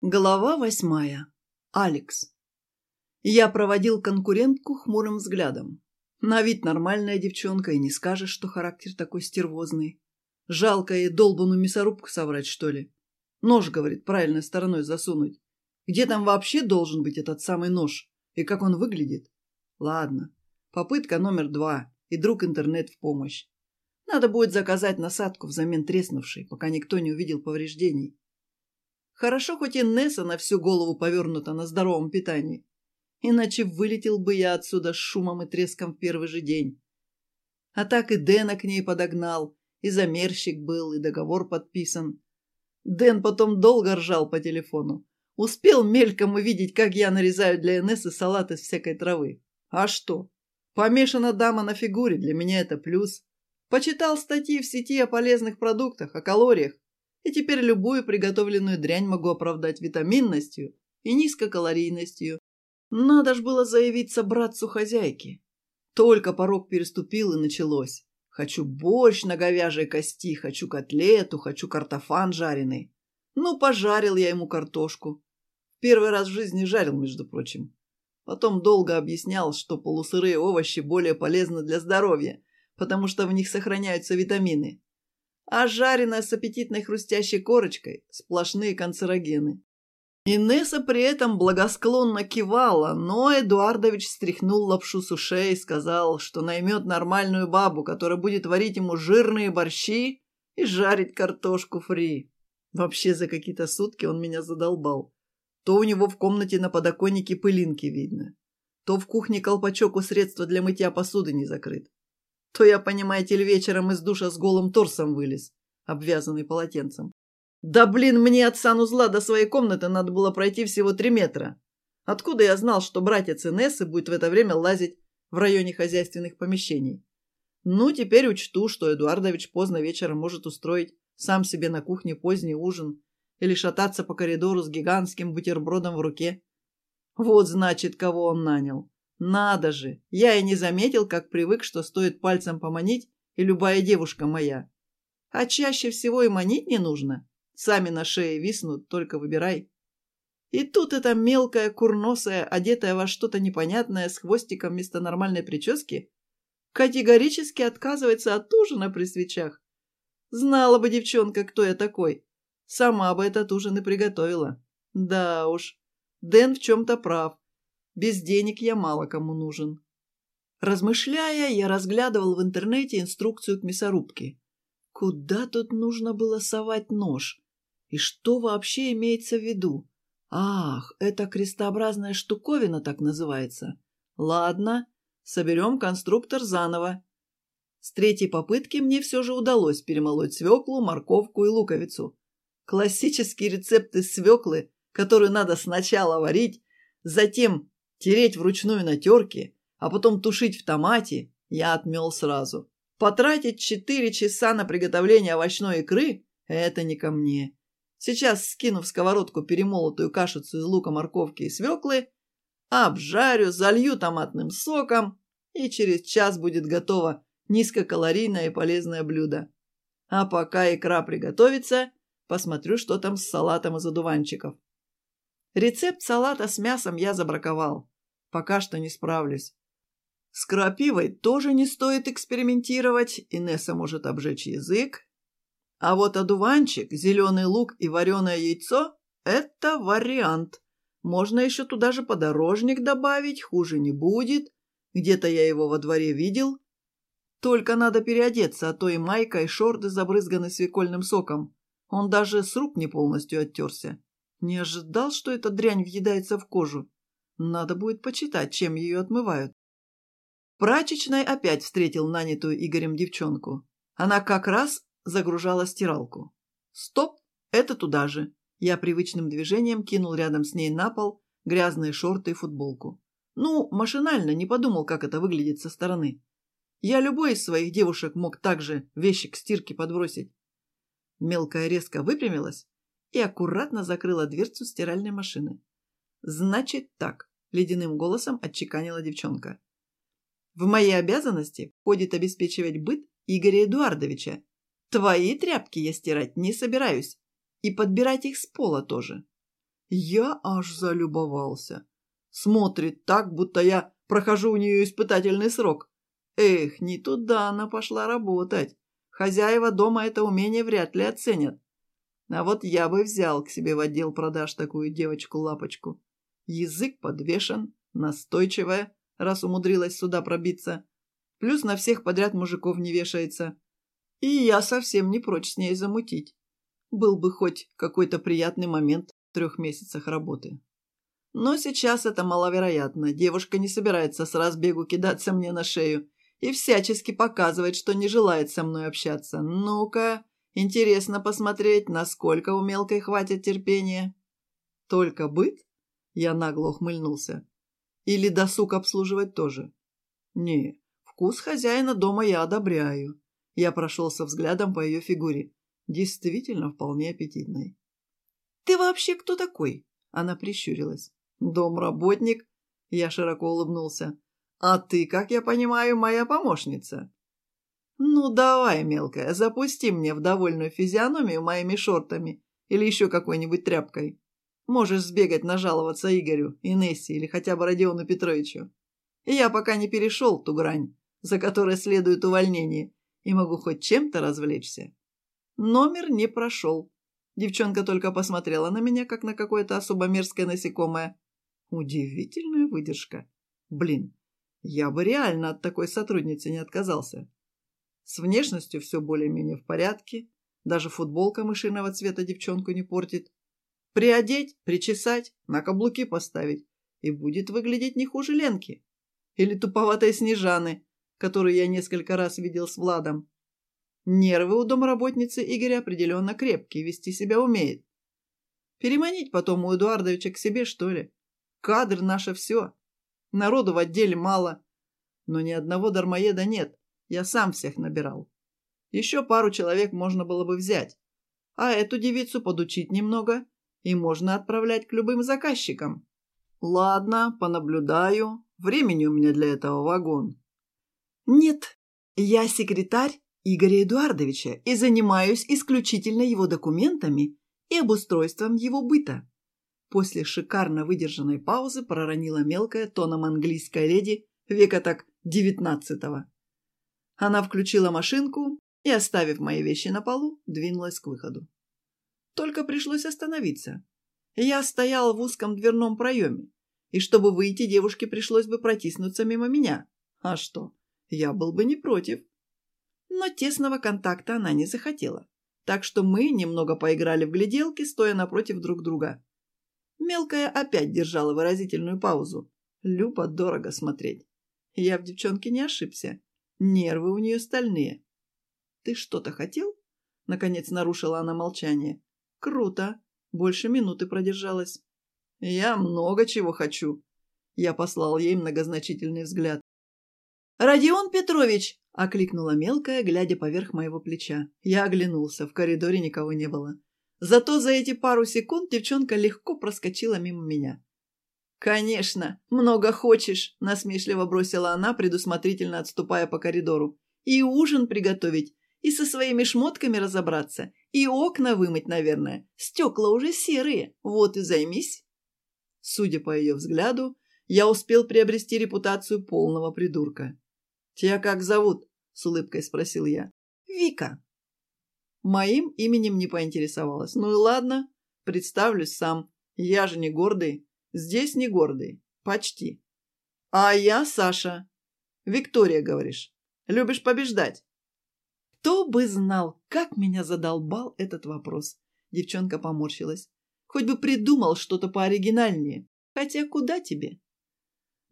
Глава восьмая. Алекс. Я проводил конкурентку хмурым взглядом. На вид нормальная девчонка, и не скажешь, что характер такой стервозный. Жалко ей долбаную мясорубку соврать, что ли. Нож, говорит, правильной стороной засунуть. Где там вообще должен быть этот самый нож? И как он выглядит? Ладно. Попытка номер два. И друг интернет в помощь. Надо будет заказать насадку взамен треснувшей, пока никто не увидел повреждений. Хорошо, хоть Инесса на всю голову повернута на здоровом питании. Иначе вылетел бы я отсюда с шумом и треском в первый же день. А так и Дэна к ней подогнал, и замерщик был, и договор подписан. Дэн потом долго ржал по телефону. Успел мельком увидеть, как я нарезаю для Энессы салат из всякой травы. А что? Помешана дама на фигуре, для меня это плюс. Почитал статьи в сети о полезных продуктах, о калориях и теперь любую приготовленную дрянь могу оправдать витаминностью и низкокалорийностью. Надо ж было заявиться братцу хозяйки. Только порог переступил и началось. Хочу борщ на говяжьей кости, хочу котлету, хочу картофан жареный. Ну, пожарил я ему картошку. Первый раз в жизни жарил, между прочим. Потом долго объяснял, что полусырые овощи более полезны для здоровья, потому что в них сохраняются витамины. А ожаренная с аппетитной хрустящей корочкой, сплошные канцерогены. Инесса при этом благосклонно кивала, но Эдуардович стряхнул лапшу с ушей и сказал, что наймет нормальную бабу, которая будет варить ему жирные борщи и жарить картошку фри. Вообще за какие-то сутки он меня задолбал. То у него в комнате на подоконнике пылинки видно, то в кухне колпачок у средства для мытья посуды не закрыт. то я, понимаете ли, вечером из душа с голым торсом вылез, обвязанный полотенцем. Да блин, мне от санузла до своей комнаты надо было пройти всего три метра. Откуда я знал, что братец Инессы будет в это время лазить в районе хозяйственных помещений? Ну, теперь учту, что Эдуардович поздно вечером может устроить сам себе на кухне поздний ужин или шататься по коридору с гигантским бутербродом в руке. Вот, значит, кого он нанял. Надо же, я и не заметил, как привык, что стоит пальцем поманить, и любая девушка моя. А чаще всего и манить не нужно. Сами на шее виснут, только выбирай. И тут эта мелкая, курносая, одетая во что-то непонятное с хвостиком вместо нормальной прически, категорически отказывается Без денег я мало кому нужен. Размышляя, я разглядывал в интернете инструкцию к мясорубке. Куда тут нужно было совать нож? И что вообще имеется в виду? Ах, это крестообразная штуковина так называется. Ладно, соберем конструктор заново. С третьей попытки мне все же удалось перемолоть свеклу, морковку и луковицу. Классические рецепты свеклы, которую надо сначала варить, затем Тереть вручную на терке, а потом тушить в томате, я отмел сразу. Потратить четыре часа на приготовление овощной икры – это не ко мне. Сейчас скину в сковородку перемолотую кашицу из лука, морковки и свеклы, обжарю, залью томатным соком, и через час будет готово низкокалорийное и полезное блюдо. А пока икра приготовится, посмотрю, что там с салатом из одуванчиков. Рецепт салата с мясом я забраковал. Пока что не справлюсь. С крапивой тоже не стоит экспериментировать, Инесса может обжечь язык. А вот одуванчик, зеленый лук и вареное яйцо – это вариант. Можно еще туда же подорожник добавить, хуже не будет. Где-то я его во дворе видел. Только надо переодеться, а то и майка, и шорты забрызганы свекольным соком. Он даже с рук не полностью оттерся. Не ожидал, что эта дрянь въедается в кожу. Надо будет почитать, чем ее отмывают. Прачечной опять встретил нанятую Игорем девчонку. Она как раз загружала стиралку. «Стоп! Это туда же!» Я привычным движением кинул рядом с ней на пол грязные шорты и футболку. Ну, машинально, не подумал, как это выглядит со стороны. Я любой из своих девушек мог также вещи к стирке подбросить. Мелкая резко выпрямилась, и аккуратно закрыла дверцу стиральной машины. «Значит так», – ледяным голосом отчеканила девчонка. «В мои обязанности входит обеспечивать быт Игоря Эдуардовича. Твои тряпки я стирать не собираюсь. И подбирать их с пола тоже». Я аж залюбовался. Смотрит так, будто я прохожу у нее испытательный срок. Эх, не туда она пошла работать. Хозяева дома это умение вряд ли оценят. А вот я бы взял к себе в отдел продаж такую девочку-лапочку. Язык подвешен, настойчивая, раз умудрилась сюда пробиться. Плюс на всех подряд мужиков не вешается. И я совсем не прочь с ней замутить. Был бы хоть какой-то приятный момент в трех месяцах работы. Но сейчас это маловероятно. Девушка не собирается с разбегу кидаться мне на шею и всячески показывает, что не желает со мной общаться. Ну-ка... Интересно посмотреть, насколько у мелкой хватит терпения. Только быт? Я нагло ухмыльнулся. Или досуг обслуживать тоже? Не, вкус хозяина дома я одобряю. Я прошелся взглядом по ее фигуре. Действительно вполне аппетитной. «Ты вообще кто такой?» Она прищурилась. «Домработник?» Я широко улыбнулся. «А ты, как я понимаю, моя помощница?» «Ну давай, мелкая, запусти мне в довольную физиономию моими шортами или еще какой-нибудь тряпкой. Можешь сбегать нажаловаться Игорю, Инессе или хотя бы Родиону Петровичу. Я пока не перешел ту грань, за которой следует увольнение, и могу хоть чем-то развлечься». Номер не прошел. Девчонка только посмотрела на меня, как на какое-то особо мерзкое насекомое. Удивительная выдержка. Блин, я бы реально от такой сотрудницы не отказался. С внешностью все более-менее в порядке. Даже футболка мышиного цвета девчонку не портит. Приодеть, причесать, на каблуки поставить. И будет выглядеть не хуже Ленки. Или туповатой Снежаны, которую я несколько раз видел с Владом. Нервы у домработницы Игоря определенно крепкие, вести себя умеет. Переманить потом у Эдуардовича к себе, что ли? Кадр наше все. Народу в отделе мало. Но ни одного дармоеда нет. Я сам всех набирал. Еще пару человек можно было бы взять. А эту девицу подучить немного, и можно отправлять к любым заказчикам. Ладно, понаблюдаю. Времени у меня для этого вагон. Нет, я секретарь Игоря Эдуардовича и занимаюсь исключительно его документами и обустройством его быта. После шикарно выдержанной паузы проронила мелкая тоном английская леди века так девятнадцатого. Она включила машинку и, оставив мои вещи на полу, двинулась к выходу. Только пришлось остановиться. Я стоял в узком дверном проеме, и чтобы выйти, девушке пришлось бы протиснуться мимо меня. А что? Я был бы не против. Но тесного контакта она не захотела, так что мы немного поиграли в гляделки, стоя напротив друг друга. Мелкая опять держала выразительную паузу. Люба дорого смотреть. Я в девчонке не ошибся. Нервы у нее стальные. «Ты что-то хотел?» Наконец нарушила она молчание. «Круто. Больше минуты продержалась». «Я много чего хочу». Я послал ей многозначительный взгляд. «Родион Петрович!» – окликнула мелкая, глядя поверх моего плеча. Я оглянулся, в коридоре никого не было. Зато за эти пару секунд девчонка легко проскочила мимо меня. «Конечно! Много хочешь!» – насмешливо бросила она, предусмотрительно отступая по коридору. «И ужин приготовить, и со своими шмотками разобраться, и окна вымыть, наверное. Стекла уже серые, вот и займись!» Судя по ее взгляду, я успел приобрести репутацию полного придурка. «Тебя как зовут?» – с улыбкой спросил я. «Вика». Моим именем не поинтересовалась. «Ну и ладно, представлюсь сам. Я же не гордый» здесь не гордый. Почти. А я Саша. Виктория, говоришь. Любишь побеждать? Кто бы знал, как меня задолбал этот вопрос. Девчонка поморщилась. Хоть бы придумал что-то пооригинальнее. Хотя куда тебе?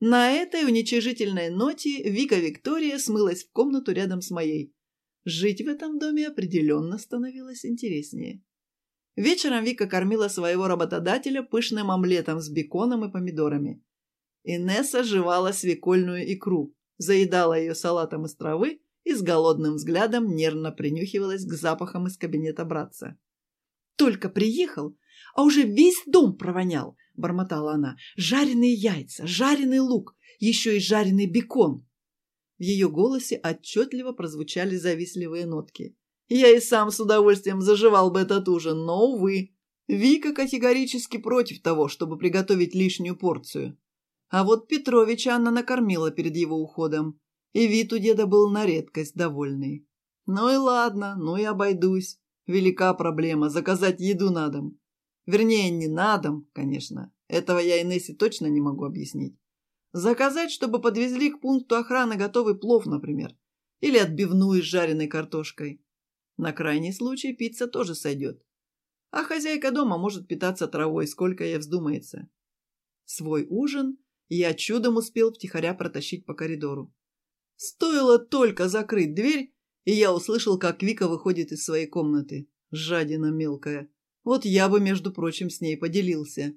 На этой уничижительной ноте Вика Виктория смылась в комнату рядом с моей. Жить в этом доме определенно становилось интереснее. Вечером Вика кормила своего работодателя пышным омлетом с беконом и помидорами. Инесса жевала свекольную икру, заедала ее салатом из травы и с голодным взглядом нервно принюхивалась к запахам из кабинета братца. «Только приехал, а уже весь дом провонял!» – бормотала она. «Жареные яйца, жареный лук, еще и жареный бекон!» В ее голосе отчетливо прозвучали завистливые нотки. Я и сам с удовольствием заживал бы этот ужин, но, увы, Вика категорически против того, чтобы приготовить лишнюю порцию. А вот Петровича она накормила перед его уходом, и вид у деда был на редкость довольный. Ну и ладно, ну и обойдусь. Велика проблема – заказать еду на дом. Вернее, не на дом, конечно. Этого я Инессе точно не могу объяснить. Заказать, чтобы подвезли к пункту охраны готовый плов, например. Или отбивную с жареной картошкой. На крайний случай пицца тоже сойдет. А хозяйка дома может питаться травой, сколько ей вздумается. Свой ужин я чудом успел втихаря протащить по коридору. Стоило только закрыть дверь, и я услышал, как Вика выходит из своей комнаты. Жадина мелкая. Вот я бы, между прочим, с ней поделился.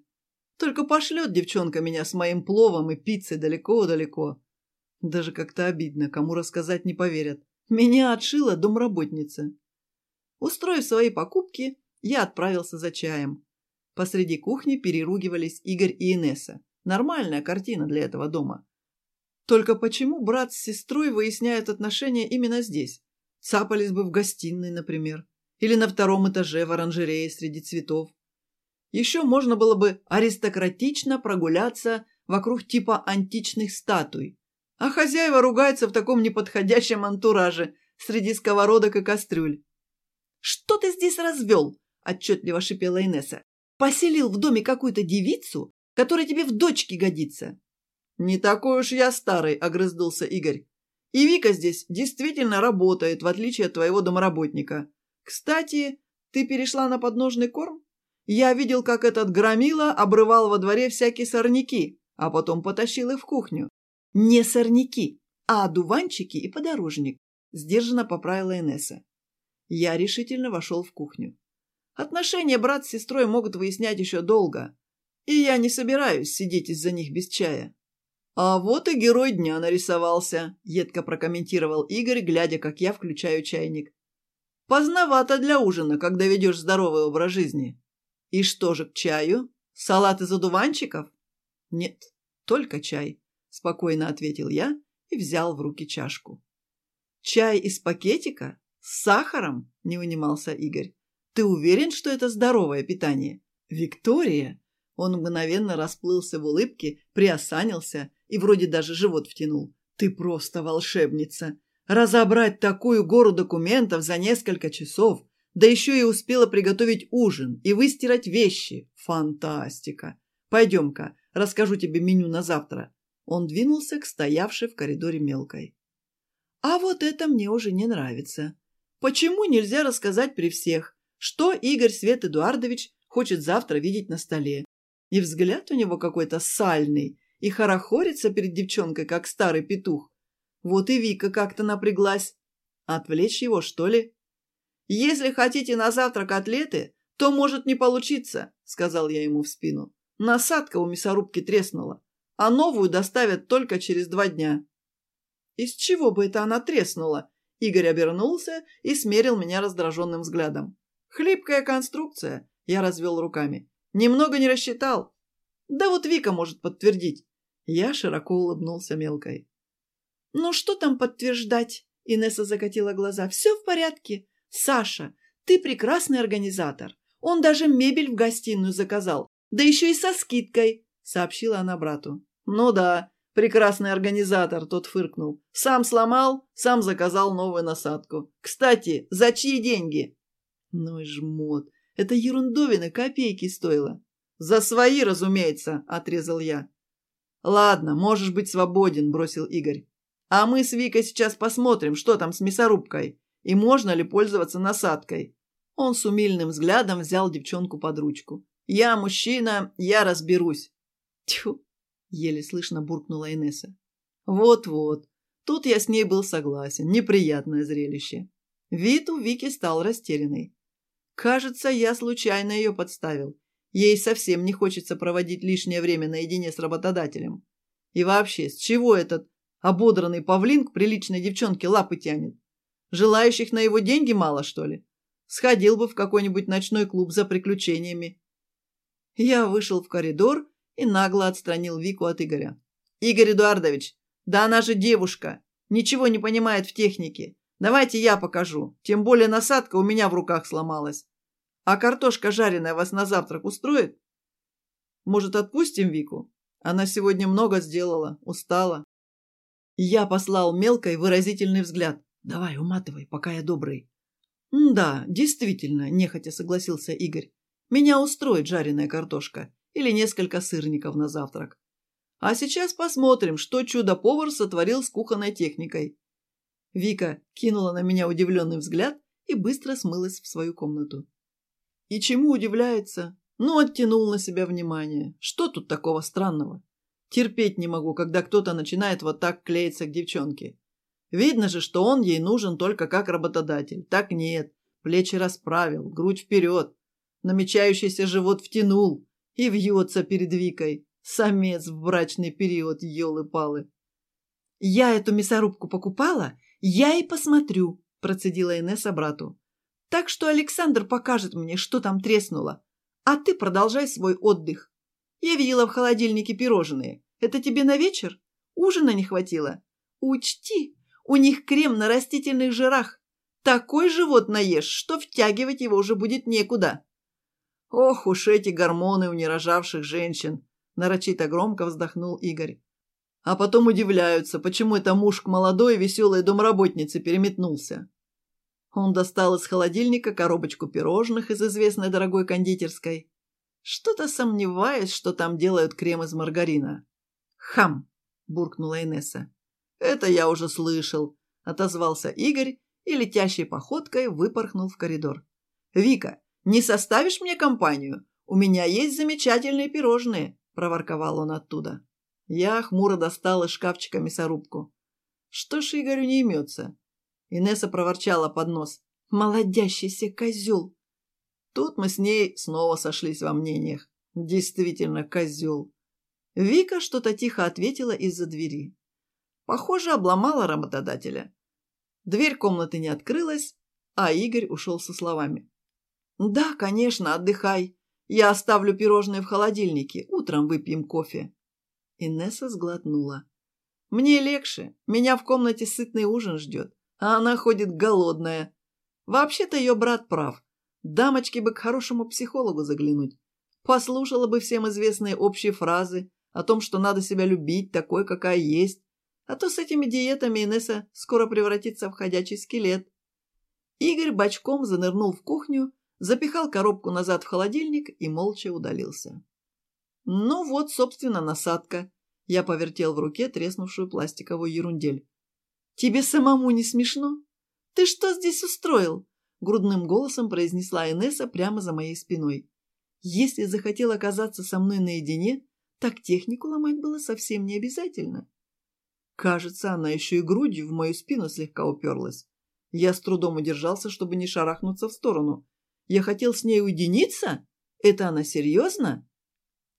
Только пошлет девчонка меня с моим пловом и пиццей далеко-далеко. Даже как-то обидно, кому рассказать не поверят. Меня отшила домработница. Устроив свои покупки, я отправился за чаем. Посреди кухни переругивались Игорь и Инесса. Нормальная картина для этого дома. Только почему брат с сестрой выясняют отношения именно здесь? Цапались бы в гостиной, например. Или на втором этаже в оранжерее среди цветов. Еще можно было бы аристократично прогуляться вокруг типа античных статуй. А хозяева ругаются в таком неподходящем антураже среди сковородок и кастрюль. Что ты здесь развел?» – отчетливо шипела Инесса. «Поселил в доме какую-то девицу, которая тебе в дочке годится». «Не такой уж я старый», – огрызнулся Игорь. «И Вика здесь действительно работает, в отличие от твоего домработника. Кстати, ты перешла на подножный корм? Я видел, как этот громила обрывал во дворе всякие сорняки, а потом потащил их в кухню». «Не сорняки, а одуванчики и подорожник», – сдержанно поправила Инесса. Я решительно вошел в кухню. Отношения брат с сестрой могут выяснять еще долго, и я не собираюсь сидеть из-за них без чая. «А вот и герой дня нарисовался», — едко прокомментировал Игорь, глядя, как я включаю чайник. «Поздновато для ужина, когда ведешь здоровый образ жизни». «И что же к чаю? Салат из одуванчиков?» «Нет, только чай», — спокойно ответил я и взял в руки чашку. «Чай из пакетика? С сахаром?» – не унимался Игорь. «Ты уверен, что это здоровое питание?» «Виктория!» Он мгновенно расплылся в улыбке, приосанился и вроде даже живот втянул. «Ты просто волшебница! Разобрать такую гору документов за несколько часов, да еще и успела приготовить ужин и выстирать вещи! Фантастика! Пойдем-ка, расскажу тебе меню на завтра!» Он двинулся к стоявшей в коридоре мелкой. «А вот это мне уже не нравится», Почему нельзя рассказать при всех, что Игорь Свет Эдуардович хочет завтра видеть на столе? И взгляд у него какой-то сальный, и хорохорится перед девчонкой, как старый петух. Вот и Вика как-то напряглась. Отвлечь его, что ли? «Если хотите на завтра котлеты, то может не получиться», — сказал я ему в спину. Насадка у мясорубки треснула, а новую доставят только через два дня. «Из чего бы это она треснула?» Игорь обернулся и смерил меня раздраженным взглядом. «Хлипкая конструкция», – я развел руками. «Немного не рассчитал». «Да вот Вика может подтвердить». Я широко улыбнулся мелкой. «Ну что там подтверждать?» – Инесса закатила глаза. «Все в порядке. Саша, ты прекрасный организатор. Он даже мебель в гостиную заказал. Да еще и со скидкой», – сообщила она брату. «Ну да», прекрасный организатор, тот фыркнул. Сам сломал, сам заказал новую насадку. Кстати, за чьи деньги? Ну и жмот. Это ерундовина копейки стоило. За свои, разумеется, отрезал я. Ладно, можешь быть свободен, бросил Игорь. А мы с Викой сейчас посмотрим, что там с мясорубкой и можно ли пользоваться насадкой. Он с умильным взглядом взял девчонку под ручку. Я мужчина, я разберусь. Тьфу, еле слышно буркнула Инесса. «Вот-вот. Тут я с ней был согласен. Неприятное зрелище». Вид у Вики стал растерянный. «Кажется, я случайно ее подставил. Ей совсем не хочется проводить лишнее время наедине с работодателем. И вообще, с чего этот ободранный павлин к приличной девчонке лапы тянет? Желающих на его деньги мало, что ли? Сходил бы в какой-нибудь ночной клуб за приключениями». Я вышел в коридор и нагло отстранил Вику от Игоря. «Игорь Эдуардович, да она же девушка, ничего не понимает в технике. Давайте я покажу, тем более насадка у меня в руках сломалась. А картошка жареная вас на завтрак устроит? Может, отпустим Вику? Она сегодня много сделала, устала». Я послал мелкой выразительный взгляд. «Давай, уматывай, пока я добрый». «Да, действительно», – нехотя согласился Игорь. «Меня устроит жареная картошка или несколько сырников на завтрак. А сейчас посмотрим, что чудо-повар сотворил с кухонной техникой. Вика кинула на меня удивленный взгляд и быстро смылась в свою комнату. И чему удивляется? Ну, оттянул на себя внимание. Что тут такого странного? Терпеть не могу, когда кто-то начинает вот так клеиться к девчонке. Видно же, что он ей нужен только как работодатель. Так нет. Плечи расправил, грудь вперед. Намечающийся живот втянул и вьется перед Викой. Самец в брачный период, елы-палы. «Я эту мясорубку покупала, я и посмотрю», – процедила Инесса брату. «Так что Александр покажет мне, что там треснуло. А ты продолжай свой отдых. Я видела в холодильнике пирожные. Это тебе на вечер? Ужина не хватило? Учти, у них крем на растительных жирах. Такой живот наешь, что втягивать его уже будет некуда». Ох уж эти гормоны у нерожавших женщин, нарочито громко вздохнул Игорь. А потом удивляются, почему это муж к молодой веселой домработнице переметнулся. Он достал из холодильника коробочку пирожных из известной дорогой кондитерской. Что-то сомневаюсь, что там делают крем из маргарина. «Хам!» – буркнула Инесса. «Это я уже слышал», – отозвался Игорь и летящей походкой выпорхнул в коридор. «Вика, Не составишь мне компанию? У меня есть замечательные пирожные!» – проворковал он оттуда. Я хмуро достал из шкафчика мясорубку. «Что ж Игорю не имется?» Инесса проворчала под нос. «Молодящийся козел!» Тут мы с ней снова сошлись во мнениях. «Действительно, козел!» Вика что-то тихо ответила из-за двери. Похоже, обломала работодателя. Дверь комнаты не открылась, а Игорь ушел со словами. «Да, конечно, отдыхай. Я оставлю пирожные в холодильнике. Утром выпьем кофе». Инесса сглотнула. «Мне легче. Меня в комнате сытный ужин ждет, а она ходит голодная. Вообще-то ее брат прав. Дамочке бы к хорошему психологу заглянуть. Послушала бы всем известные общие фразы о том, что надо себя любить такой, какая есть. А то с этими диетами Инесса скоро превратится в ходячий скелет». Игорь бочком занырнул в кухню запихал коробку назад в холодильник и молча удалился. «Ну вот, собственно, насадка», – я повертел в руке треснувшую пластиковую ерундель. «Тебе самому не смешно? Ты что здесь устроил?» – грудным голосом произнесла Инесса прямо за моей спиной. «Если захотел оказаться со мной наедине, так технику ломать было совсем не обязательно». Кажется, она еще и грудью в мою спину слегка уперлась. Я с трудом удержался, чтобы не шарахнуться в сторону, я хотел с ней уединиться? Это она серьезно?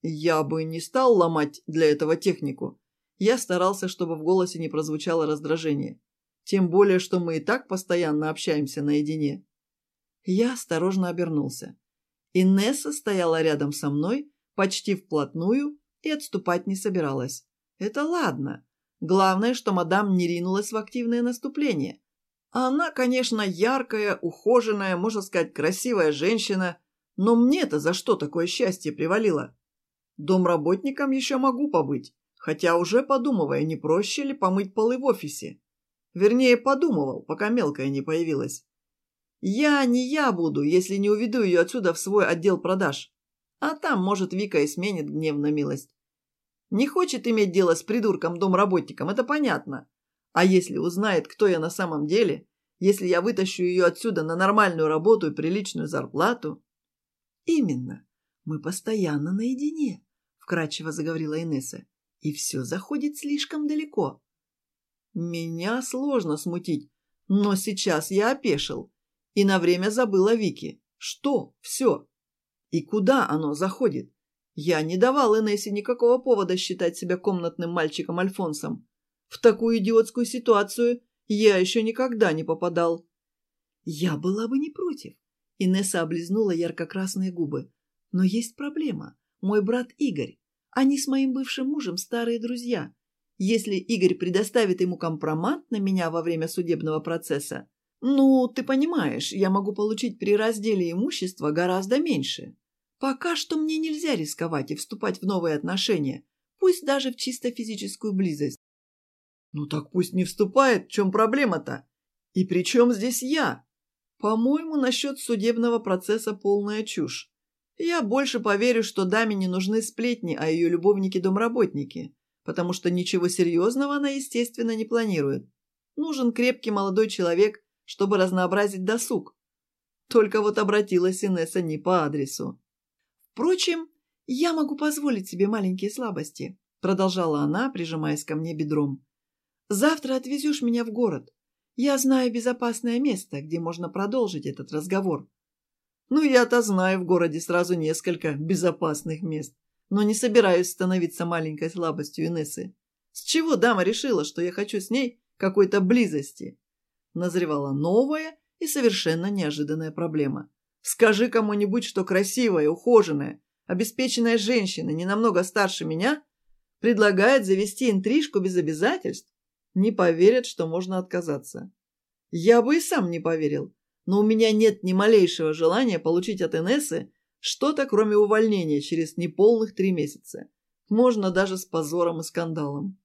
Я бы не стал ломать для этого технику. Я старался, чтобы в голосе не прозвучало раздражение. Тем более, что мы и так постоянно общаемся наедине. Я осторожно обернулся. Инесса стояла рядом со мной, почти вплотную, и отступать не собиралась. Это ладно. Главное, что мадам не ринулась в активное наступление. А она, конечно, яркая, ухоженная, можно сказать, красивая женщина, но мне-то за что такое счастье привалило? Домработником еще могу побыть, хотя уже подумывая, не проще ли помыть полы в офисе. Вернее, подумывал, пока мелкая не появилась. Я не я буду, если не уведу ее отсюда в свой отдел продаж. А там, может, Вика и сменит гнев на милость. Не хочет иметь дело с придурком-домработником, это понятно. А если узнает, кто я на самом деле, если я вытащу ее отсюда на нормальную работу и приличную зарплату? Именно. Мы постоянно наедине, вкрадчиво заговорила Инесса. И все заходит слишком далеко. Меня сложно смутить, но сейчас я опешил и на время забыла Вики. Что? Все? И куда оно заходит? Я не давал Инессе никакого повода считать себя комнатным мальчиком Альфонсом. В такую идиотскую ситуацию я еще никогда не попадал. Я была бы не против. Инесса облизнула ярко-красные губы. Но есть проблема. Мой брат Игорь. Они с моим бывшим мужем старые друзья. Если Игорь предоставит ему компромат на меня во время судебного процесса, ну, ты понимаешь, я могу получить при разделе имущества гораздо меньше. Пока что мне нельзя рисковать и вступать в новые отношения, пусть даже в чисто физическую близость. Ну так пусть не вступает, в чем проблема-то? И при чем здесь я? По-моему, насчет судебного процесса полная чушь. Я больше поверю, что даме не нужны сплетни а ее любовники домработники, потому что ничего серьезного она, естественно, не планирует. Нужен крепкий молодой человек, чтобы разнообразить досуг. Только вот обратилась Инесса не по адресу. «Впрочем, я могу позволить себе маленькие слабости», продолжала она, прижимаясь ко мне бедром. Завтра отвезешь меня в город. Я знаю безопасное место, где можно продолжить этот разговор». «Ну, я-то знаю в городе сразу несколько безопасных мест, но не собираюсь становиться маленькой слабостью Инессы. С чего дама решила, что я хочу с ней какой-то близости?» Назревала новая и совершенно неожиданная проблема. «Скажи кому-нибудь, что красивая, ухоженная, обеспеченная женщина, не намного старше меня, предлагает завести интрижку без обязательств, не поверят, что можно отказаться. Я бы и сам не поверил, но у меня нет ни малейшего желания получить от Энессы что-то, кроме увольнения через неполных три месяца. Можно даже с позором и скандалом.